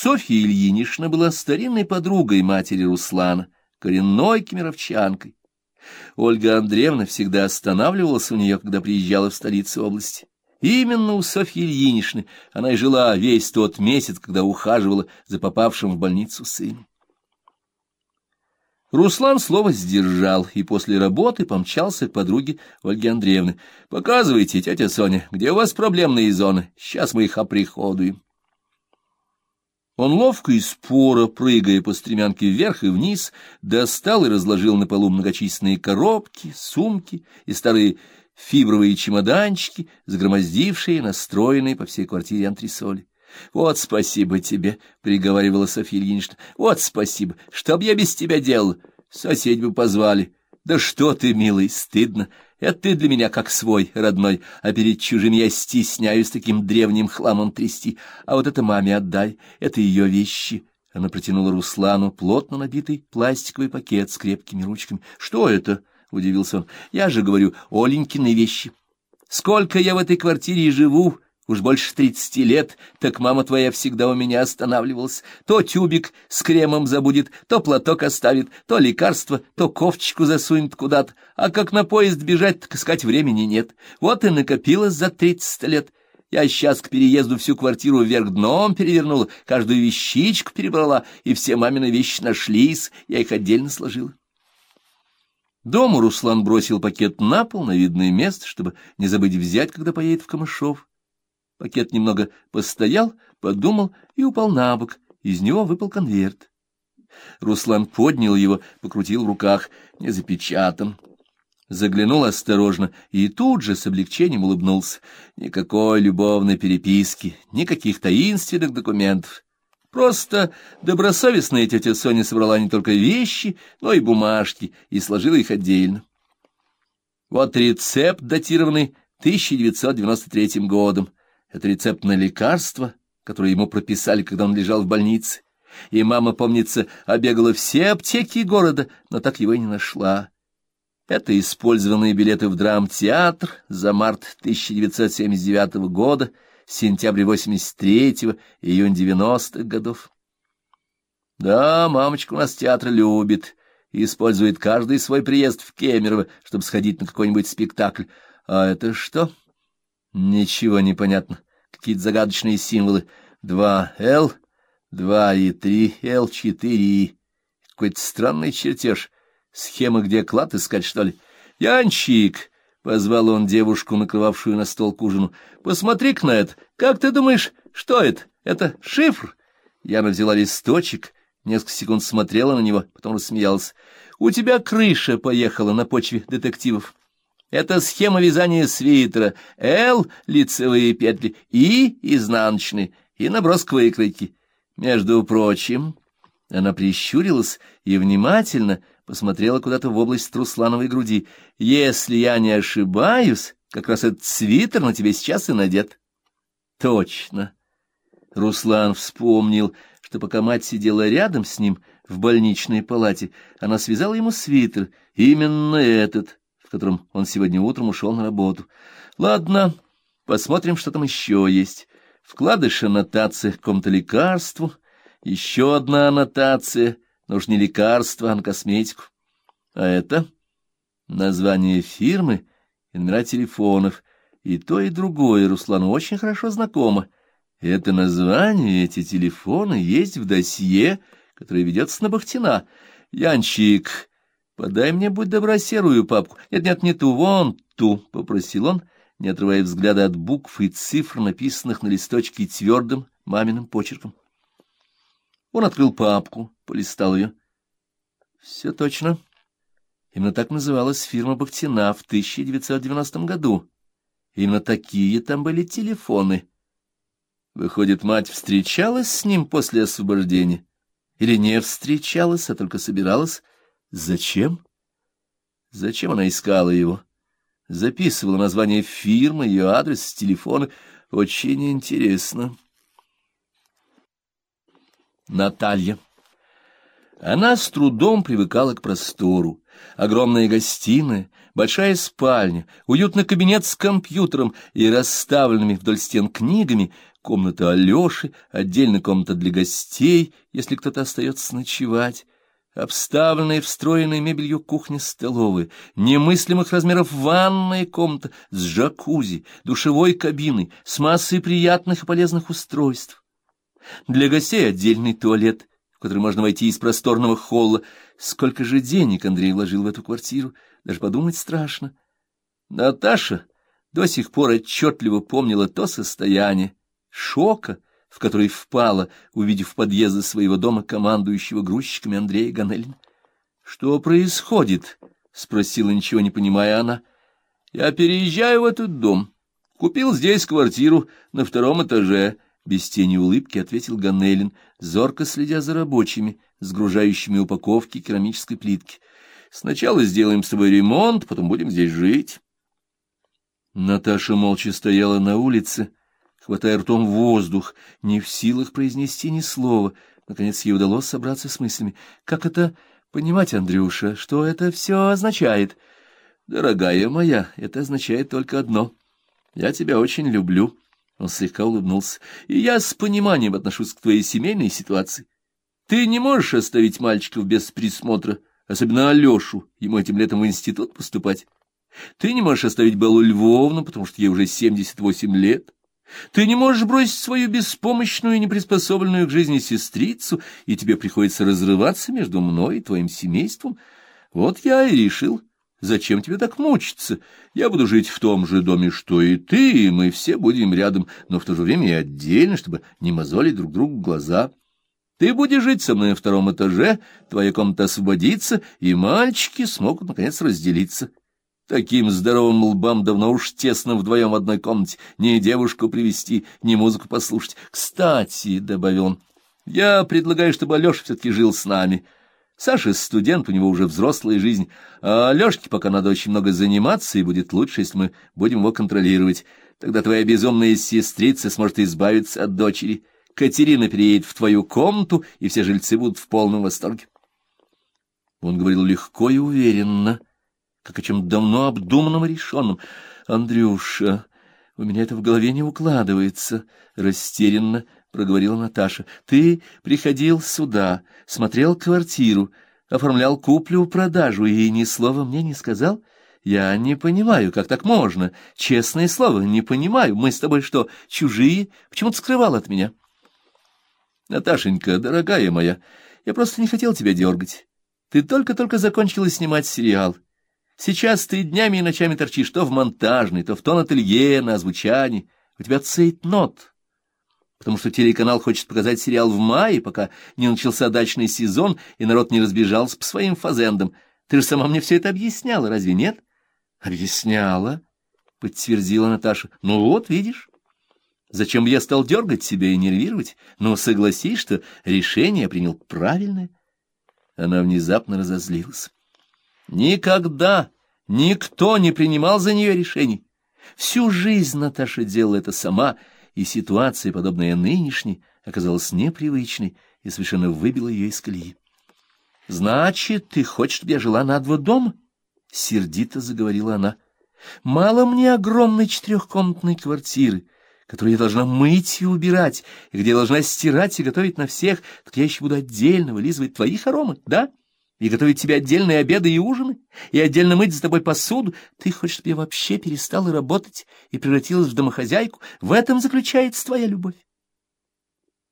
Софья Ильинична была старинной подругой матери Руслана, коренной кемеровчанкой. Ольга Андреевна всегда останавливалась у нее, когда приезжала в столицу области. Именно у Софьи Ильиничны она и жила весь тот месяц, когда ухаживала за попавшим в больницу сыном. Руслан слово сдержал и после работы помчался к подруге Ольге Андреевны. «Показывайте, тетя Соня, где у вас проблемные зоны? Сейчас мы их оприходуем». Он ловко и споро, прыгая по стремянке вверх и вниз, достал и разложил на полу многочисленные коробки, сумки и старые фибровые чемоданчики, загромоздившие, настроенные по всей квартире антресоли. — Вот спасибо тебе, — приговаривала Софья Ильинична. — Вот спасибо. Что б я без тебя делал? Соседи бы позвали. Да что ты, милый, стыдно. Это ты для меня как свой, родной, а перед чужими я стесняюсь таким древним хламом трясти. А вот это маме отдай, это ее вещи. Она протянула Руслану плотно набитый пластиковый пакет с крепкими ручками. — Что это? — удивился он. — Я же говорю, Оленькины вещи. Сколько я в этой квартире живу, Уж больше тридцати лет, так мама твоя всегда у меня останавливалась. То тюбик с кремом забудет, то платок оставит, то лекарство, то ковчику засунет куда-то. А как на поезд бежать, так искать времени нет. Вот и накопилось за тридцать лет. Я сейчас к переезду всю квартиру вверх дном перевернула, каждую вещичку перебрала, и все мамины вещи нашлись, я их отдельно сложила. Дома Руслан бросил пакет на пол на видное место, чтобы не забыть взять, когда поедет в Камышов. Пакет немного постоял, подумал и упал на бок. Из него выпал конверт. Руслан поднял его, покрутил в руках. Не запечатан. Заглянул осторожно и тут же с облегчением улыбнулся. Никакой любовной переписки, никаких таинственных документов. Просто добросовестная тетя Соня собрала не только вещи, но и бумажки, и сложила их отдельно. Вот рецепт, датированный 1993 годом. Это рецепт на лекарство, которое ему прописали, когда он лежал в больнице. И мама, помнится, обегала все аптеки города, но так его и не нашла. Это использованные билеты в драмтеатр за март 1979 года, сентябрь 83-го, июнь 90-х годов. Да, мамочка у нас театр любит и использует каждый свой приезд в Кемерово, чтобы сходить на какой-нибудь спектакль. А это что? Ничего не понятно. Какие-то загадочные символы. Два Л, два и три Л, четыре И. Какой-то странный чертеж. Схема, где клад искать, что ли? Янчик! — позвал он девушку, накрывавшую на стол к ужину. — Посмотри-ка на это. Как ты думаешь, что это? Это шифр? Яна взяла листочек, несколько секунд смотрела на него, потом рассмеялась. — У тебя крыша поехала на почве детективов. Это схема вязания свитера. Л — лицевые петли, И — изнаночные, и набросок выкройки. Между прочим, она прищурилась и внимательно посмотрела куда-то в область Руслановой груди. Если я не ошибаюсь, как раз этот свитер на тебе сейчас и надет. Точно. Руслан вспомнил, что пока мать сидела рядом с ним в больничной палате, она связала ему свитер, именно этот, в котором он сегодня утром ушел на работу. Ладно, посмотрим, что там еще есть. Вкладыш аннотация к какому-то лекарству, еще одна аннотация, но уж не лекарство, а на косметику. А это название фирмы и номера телефонов, и то, и другое Руслану очень хорошо знакомо. Это название, эти телефоны есть в досье, которое ведется на Бахтина. Янчик Подай мне, будь добра, серую папку. Нет-нет, не ту, вон ту, — попросил он, не отрывая взгляда от букв и цифр, написанных на листочке твердым маминым почерком. Он открыл папку, полистал ее. Все точно. Именно так называлась фирма Бахтина в 1990 году. Именно такие там были телефоны. Выходит, мать встречалась с ним после освобождения? Или не встречалась, а только собиралась Зачем? Зачем она искала его? Записывала название фирмы, ее адрес, телефон. Очень интересно. Наталья. Она с трудом привыкала к простору. Огромная гостиная, большая спальня, уютный кабинет с компьютером и расставленными вдоль стен книгами, комната Алеши, отдельная комната для гостей, если кто-то остается ночевать, обставленная встроенной мебелью кухня-столовая, немыслимых размеров ванная комната с джакузи, душевой кабиной, с массой приятных и полезных устройств. Для гостей отдельный туалет, в который можно войти из просторного холла. Сколько же денег Андрей вложил в эту квартиру, даже подумать страшно. Наташа до сих пор отчетливо помнила то состояние шока, в который впала, увидев подъезды своего дома командующего грузчиками Андрея Ганелина. — Что происходит? — спросила, ничего не понимая она. — Я переезжаю в этот дом. Купил здесь квартиру на втором этаже. Без тени улыбки ответил Ганелин, зорко следя за рабочими, сгружающими упаковки керамической плитки. Сначала сделаем с тобой ремонт, потом будем здесь жить. Наташа молча стояла на улице, хватая ртом воздух, не в силах произнести ни слова. Наконец ей удалось собраться с мыслями. Как это понимать, Андрюша, что это все означает? Дорогая моя, это означает только одно. Я тебя очень люблю. Он слегка улыбнулся. И я с пониманием отношусь к твоей семейной ситуации. Ты не можешь оставить мальчиков без присмотра, особенно Алешу, ему этим летом в институт поступать. Ты не можешь оставить Беллу Львовну, потому что ей уже семьдесят восемь лет. Ты не можешь бросить свою беспомощную и неприспособленную к жизни сестрицу, и тебе приходится разрываться между мной и твоим семейством. Вот я и решил, зачем тебе так мучиться? Я буду жить в том же доме, что и ты, и мы все будем рядом, но в то же время и отдельно, чтобы не мозолить друг другу глаза. Ты будешь жить со мной на втором этаже, твоя комната освободится, и мальчики смогут, наконец, разделиться. Таким здоровым лбам давно уж тесно вдвоем в одной комнате. Ни девушку привести, ни музыку послушать. Кстати, — добавил он, — я предлагаю, чтобы Алеша все-таки жил с нами. Саша студент, у него уже взрослая жизнь, а Алешке пока надо очень много заниматься, и будет лучше, если мы будем его контролировать. Тогда твоя безумная сестрица сможет избавиться от дочери. Катерина переедет в твою комнату, и все жильцы будут в полном восторге. Он говорил легко и уверенно, — как о чем давно обдуманном и решенном. «Андрюша, у меня это в голове не укладывается», — растерянно проговорила Наташа. «Ты приходил сюда, смотрел квартиру, оформлял куплю-продажу и ни слова мне не сказал?» Я не понимаю, как так можно. Честное слово, не понимаю. Мы с тобой что, чужие? Почему ты скрывал от меня? Наташенька, дорогая моя, я просто не хотел тебя дергать. Ты только-только закончила снимать сериал. Сейчас ты днями и ночами торчишь то в монтажной, то в тон-ателье, на озвучании. У тебя цейтнот, потому что телеканал хочет показать сериал в мае, пока не начался дачный сезон, и народ не разбежался по своим фазендам. Ты же сама мне все это объясняла, разве нет? — Объясняла, — подтвердила Наташа. — Ну вот, видишь. Зачем я стал дергать себя и нервировать? Ну, согласись, что решение принял правильное. Она внезапно разозлилась. Никогда никто не принимал за нее решений. Всю жизнь Наташа делала это сама, и ситуация, подобная нынешней, оказалась непривычной и совершенно выбила ее из колеи. — Значит, ты хочешь, чтобы я жила на два дома? — сердито заговорила она. — Мало мне огромной четырехкомнатной квартиры, которую я должна мыть и убирать, и где я должна стирать и готовить на всех, так я еще буду отдельно вылизывать твои хоромы, да? — и готовить тебе отдельные обеды и ужины, и отдельно мыть за тобой посуду. Ты хочешь, чтобы я вообще перестала работать и превратилась в домохозяйку? В этом заключается твоя любовь.